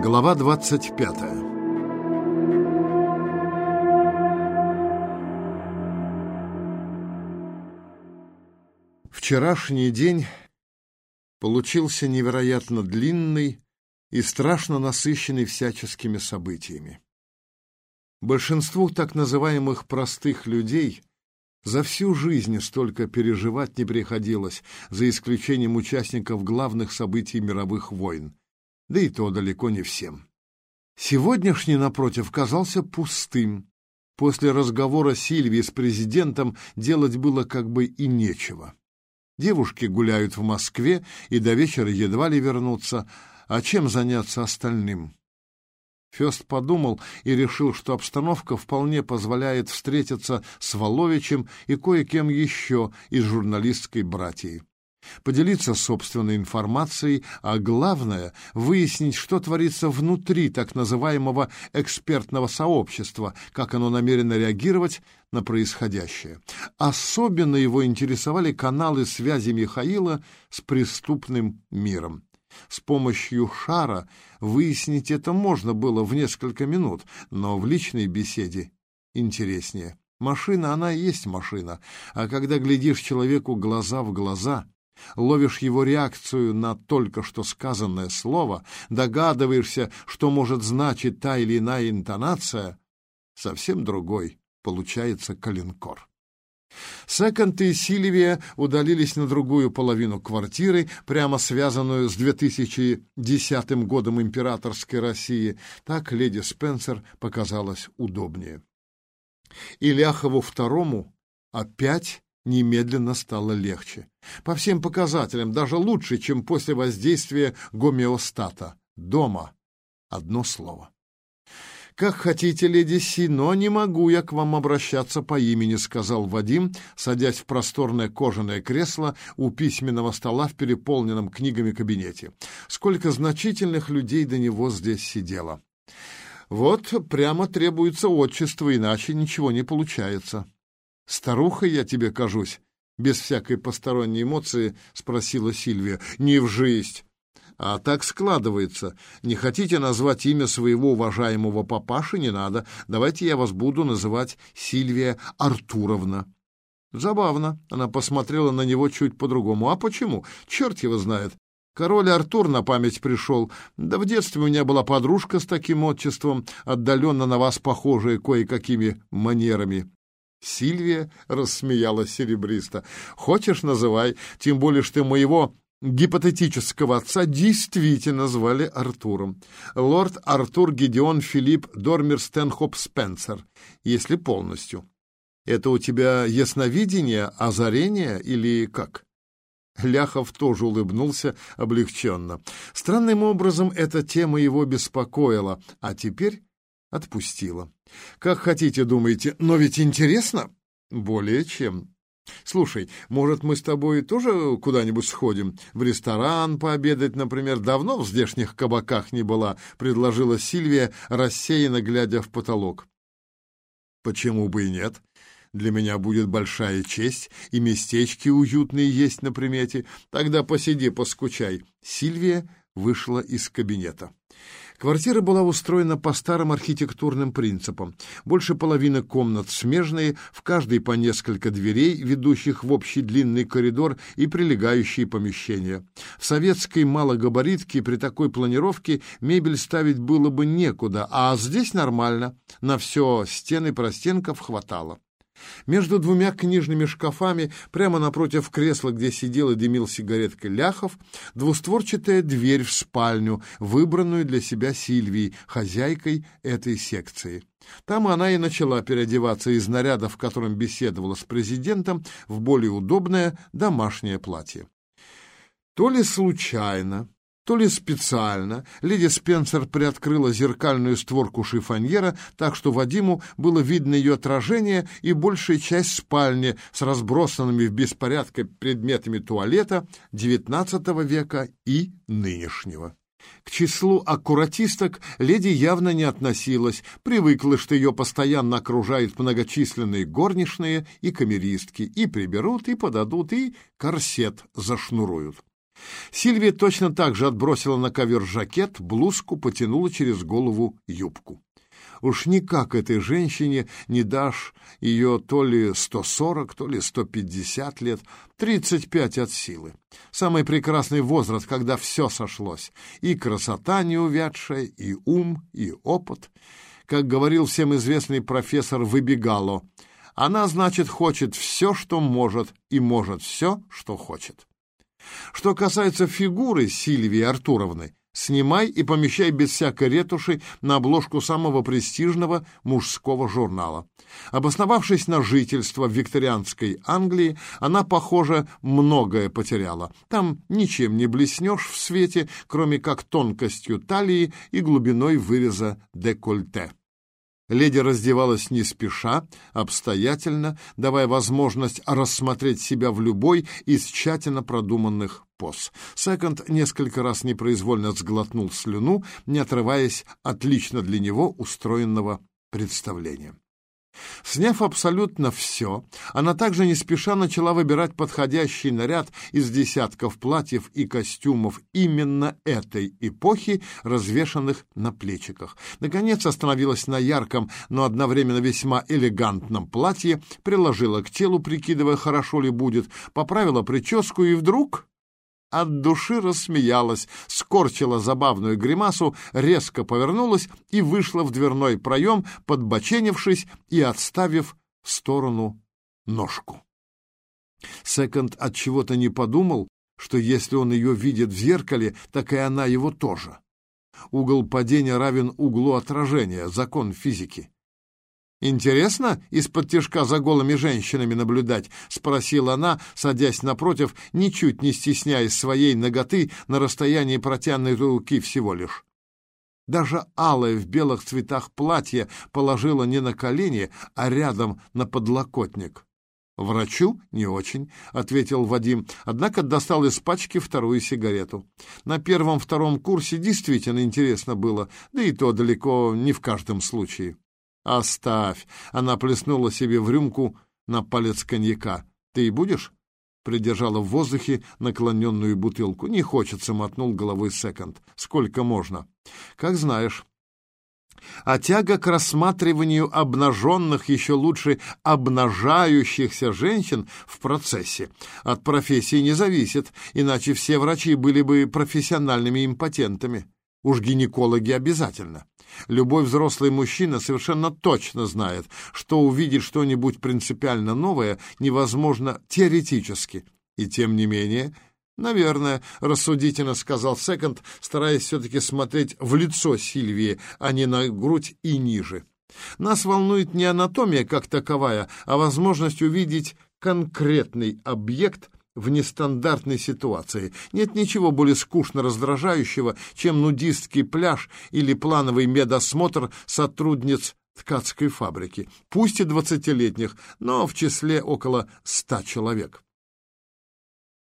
Глава 25 Вчерашний день получился невероятно длинный и страшно насыщенный всяческими событиями. Большинству так называемых простых людей за всю жизнь столько переживать не приходилось, за исключением участников главных событий мировых войн, да и то далеко не всем. Сегодняшний, напротив, казался пустым. После разговора Сильвии с президентом делать было как бы и нечего. Девушки гуляют в Москве и до вечера едва ли вернутся, а чем заняться остальным? Фест подумал и решил, что обстановка вполне позволяет встретиться с Воловичем и кое-кем еще из журналистской братьи. Поделиться собственной информацией, а главное — выяснить, что творится внутри так называемого экспертного сообщества, как оно намерено реагировать на происходящее. Особенно его интересовали каналы связи Михаила с преступным миром. С помощью шара выяснить это можно было в несколько минут, но в личной беседе интереснее. Машина, она и есть машина, а когда глядишь человеку глаза в глаза, ловишь его реакцию на только что сказанное слово, догадываешься, что может значить та или иная интонация, совсем другой получается калинкор. Секонд и Сильвия удалились на другую половину квартиры, прямо связанную с 2010 годом императорской России. Так леди Спенсер показалась удобнее. Иляхову второму опять немедленно стало легче. По всем показателям даже лучше, чем после воздействия гомеостата. Дома. Одно слово. «Как хотите, леди Си, но не могу я к вам обращаться по имени», — сказал Вадим, садясь в просторное кожаное кресло у письменного стола в переполненном книгами кабинете. Сколько значительных людей до него здесь сидело. «Вот прямо требуется отчество, иначе ничего не получается». «Старуха я тебе кажусь?» Без всякой посторонней эмоции спросила Сильвия. «Не в жизнь!» А так складывается. Не хотите назвать имя своего уважаемого папаши? Не надо. Давайте я вас буду называть Сильвия Артуровна. Забавно. Она посмотрела на него чуть по-другому. А почему? Черт его знает. Король Артур на память пришел. Да в детстве у меня была подружка с таким отчеством, отдаленно на вас похожая кое-какими манерами. Сильвия рассмеялась серебристо. «Хочешь, называй, тем более, что моего гипотетического отца действительно звали Артуром. Лорд Артур Гедеон Филипп Дормер Стэнхоп Спенсер, если полностью. Это у тебя ясновидение, озарение или как? Ляхов тоже улыбнулся облегченно. Странным образом эта тема его беспокоила, а теперь отпустила. Как хотите, думаете, но ведь интересно? Более чем. Слушай, может, мы с тобой тоже куда-нибудь сходим? В ресторан пообедать, например? Давно в здешних кабаках не была, предложила Сильвия, рассеянно глядя в потолок. Почему бы и нет? Для меня будет большая честь, и местечки уютные есть на примете. Тогда посиди, поскучай. Сильвия вышла из кабинета. Квартира была устроена по старым архитектурным принципам. Больше половины комнат смежные, в каждой по несколько дверей, ведущих в общий длинный коридор и прилегающие помещения. В советской малогабаритке при такой планировке мебель ставить было бы некуда, а здесь нормально. На все стены простенков хватало. Между двумя книжными шкафами, прямо напротив кресла, где сидел и дымил сигареткой Ляхов, двустворчатая дверь в спальню, выбранную для себя Сильвией, хозяйкой этой секции. Там она и начала переодеваться из наряда, в котором беседовала с президентом, в более удобное домашнее платье. То ли случайно, то ли специально леди Спенсер приоткрыла зеркальную створку шифоньера, так что Вадиму было видно ее отражение и большая часть спальни с разбросанными в беспорядке предметами туалета XIX века и нынешнего. К числу аккуратисток леди явно не относилась, привыкла, что ее постоянно окружают многочисленные горничные и камеристки, и приберут, и подадут, и корсет зашнуруют. Сильвия точно так же отбросила на ковер жакет, блузку, потянула через голову юбку. Уж никак этой женщине не дашь ее то ли 140, то ли 150 лет, 35 от силы. Самый прекрасный возраст, когда все сошлось. И красота неувядшая, и ум, и опыт. Как говорил всем известный профессор Выбегало, она, значит, хочет все, что может, и может все, что хочет. Что касается фигуры Сильвии Артуровны, Снимай и помещай без всякой ретуши на обложку самого престижного мужского журнала. Обосновавшись на жительство в викторианской Англии, она, похоже, многое потеряла. Там ничем не блеснешь в свете, кроме как тонкостью талии и глубиной выреза декольте. Леди раздевалась не спеша, обстоятельно, давая возможность рассмотреть себя в любой из тщательно продуманных поз. Секонд несколько раз непроизвольно сглотнул слюну, не отрываясь от лично для него устроенного представления. Сняв абсолютно все, она также не спеша начала выбирать подходящий наряд из десятков платьев и костюмов именно этой эпохи, развешанных на плечиках. Наконец остановилась на ярком, но одновременно весьма элегантном платье, приложила к телу, прикидывая, хорошо ли будет, поправила прическу и вдруг от души рассмеялась, скорчила забавную гримасу, резко повернулась и вышла в дверной проем, подбоченившись и отставив в сторону ножку. Секонд от чего-то не подумал, что если он ее видит в зеркале, так и она его тоже. Угол падения равен углу отражения, закон физики. «Интересно из-под тяжка за голыми женщинами наблюдать?» — спросила она, садясь напротив, ничуть не стесняясь своей ноготы на расстоянии протянутой руки всего лишь. Даже алое в белых цветах платье положила не на колени, а рядом на подлокотник. «Врачу не очень», — ответил Вадим, однако достал из пачки вторую сигарету. «На первом-втором курсе действительно интересно было, да и то далеко не в каждом случае». «Оставь!» — она плеснула себе в рюмку на палец коньяка. «Ты и будешь?» — придержала в воздухе наклоненную бутылку. «Не хочется», — мотнул головой секонд. «Сколько можно?» «Как знаешь». А тяга к рассматриванию обнаженных, еще лучше обнажающихся женщин в процессе от профессии не зависит, иначе все врачи были бы профессиональными импотентами. Уж гинекологи обязательно. Любой взрослый мужчина совершенно точно знает, что увидеть что-нибудь принципиально новое невозможно теоретически. И тем не менее, наверное, рассудительно сказал Секонд, стараясь все-таки смотреть в лицо Сильвии, а не на грудь и ниже. Нас волнует не анатомия как таковая, а возможность увидеть конкретный объект в нестандартной ситуации. Нет ничего более скучно раздражающего, чем нудистский пляж или плановый медосмотр сотрудниц ткацкой фабрики, пусть и двадцатилетних, но в числе около ста человек.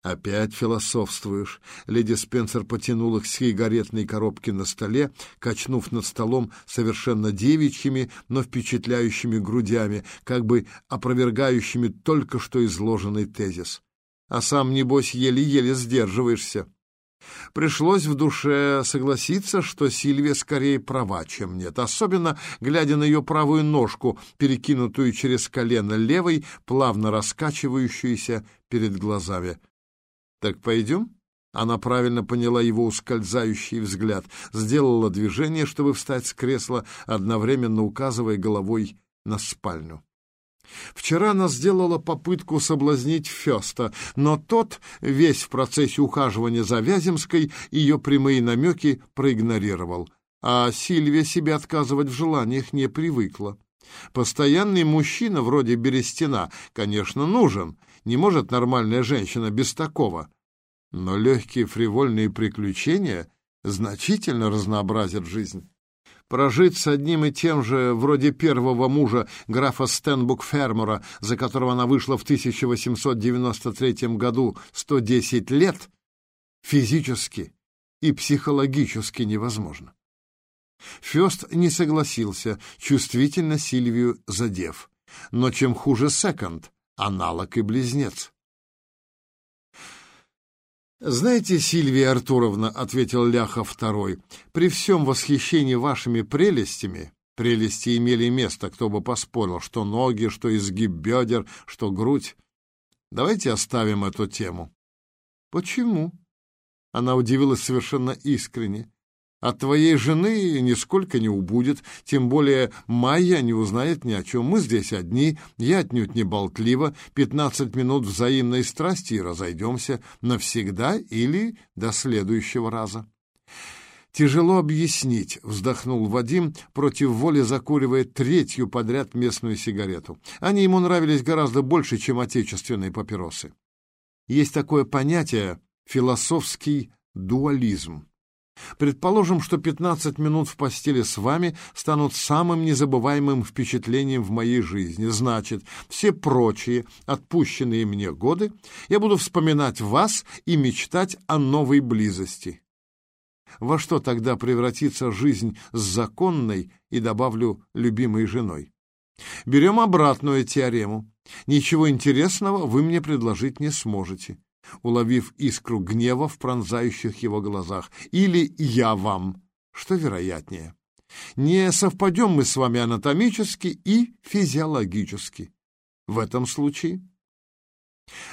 «Опять философствуешь?» Леди Спенсер потянула к сигаретной коробке на столе, качнув над столом совершенно девичьими, но впечатляющими грудями, как бы опровергающими только что изложенный тезис а сам, небось, еле-еле сдерживаешься. Пришлось в душе согласиться, что Сильвия скорее права, чем нет, особенно глядя на ее правую ножку, перекинутую через колено левой, плавно раскачивающуюся перед глазами. «Так пойдем?» Она правильно поняла его ускользающий взгляд, сделала движение, чтобы встать с кресла, одновременно указывая головой на спальню. Вчера она сделала попытку соблазнить Феста, но тот, весь в процессе ухаживания за Вяземской, ее прямые намеки проигнорировал. А Сильвия себе отказывать в желаниях не привыкла. Постоянный мужчина вроде Берестина, конечно, нужен. Не может нормальная женщина без такого. Но легкие фривольные приключения значительно разнообразят жизнь прожить с одним и тем же, вроде первого мужа графа Стенбук-Фермера, за которого она вышла в 1893 году 110 лет, физически и психологически невозможно. Фёст не согласился, чувствительно Сильвию задев. Но чем хуже секонд, аналог и близнец. «Знаете, Сильвия Артуровна, — ответил Ляха второй, — при всем восхищении вашими прелестями, прелести имели место, кто бы поспорил, что ноги, что изгиб бедер, что грудь. Давайте оставим эту тему». «Почему?» Она удивилась совершенно искренне. От твоей жены нисколько не убудет, тем более Майя не узнает ни о чем. Мы здесь одни, я отнюдь не болтлива, пятнадцать минут взаимной страсти и разойдемся навсегда или до следующего раза. «Тяжело объяснить», — вздохнул Вадим, против воли закуривая третью подряд местную сигарету. Они ему нравились гораздо больше, чем отечественные папиросы. Есть такое понятие — философский дуализм. Предположим, что 15 минут в постели с вами станут самым незабываемым впечатлением в моей жизни. Значит, все прочие отпущенные мне годы я буду вспоминать вас и мечтать о новой близости. Во что тогда превратится жизнь с законной и, добавлю, любимой женой? Берем обратную теорему. Ничего интересного вы мне предложить не сможете уловив искру гнева в пронзающих его глазах. Или «я вам», что вероятнее. Не совпадем мы с вами анатомически и физиологически. В этом случае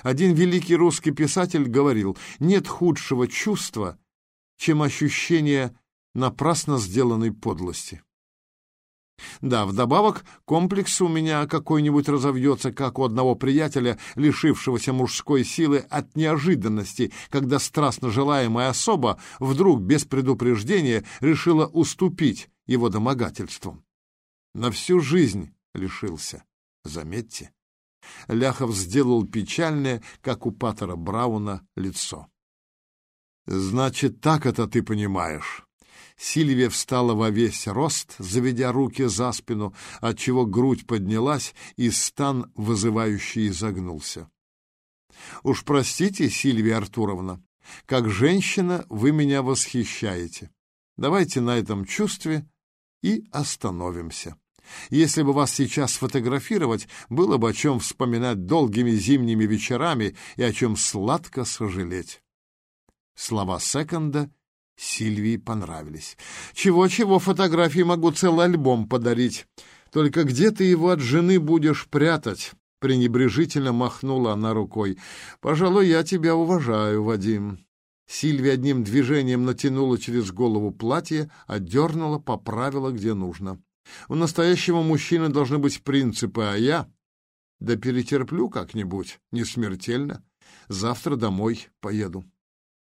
один великий русский писатель говорил, нет худшего чувства, чем ощущение напрасно сделанной подлости. Да, вдобавок комплекс у меня какой-нибудь разовьется, как у одного приятеля, лишившегося мужской силы от неожиданности, когда страстно желаемая особа вдруг без предупреждения решила уступить его домогательствам. На всю жизнь лишился, заметьте. Ляхов сделал печальное, как у Паттера Брауна, лицо. «Значит, так это ты понимаешь?» Сильвия встала во весь рост, заведя руки за спину, отчего грудь поднялась и стан вызывающий изогнулся. «Уж простите, Сильвия Артуровна, как женщина вы меня восхищаете. Давайте на этом чувстве и остановимся. Если бы вас сейчас сфотографировать, было бы о чем вспоминать долгими зимними вечерами и о чем сладко сожалеть». Слова секонда — Сильвии понравились. «Чего-чего, фотографии могу целый альбом подарить. Только где ты его от жены будешь прятать?» пренебрежительно махнула она рукой. «Пожалуй, я тебя уважаю, Вадим». Сильвия одним движением натянула через голову платье, отдернула, поправила, где нужно. «У настоящего мужчины должны быть принципы, а я...» «Да перетерплю как-нибудь, не смертельно. Завтра домой поеду».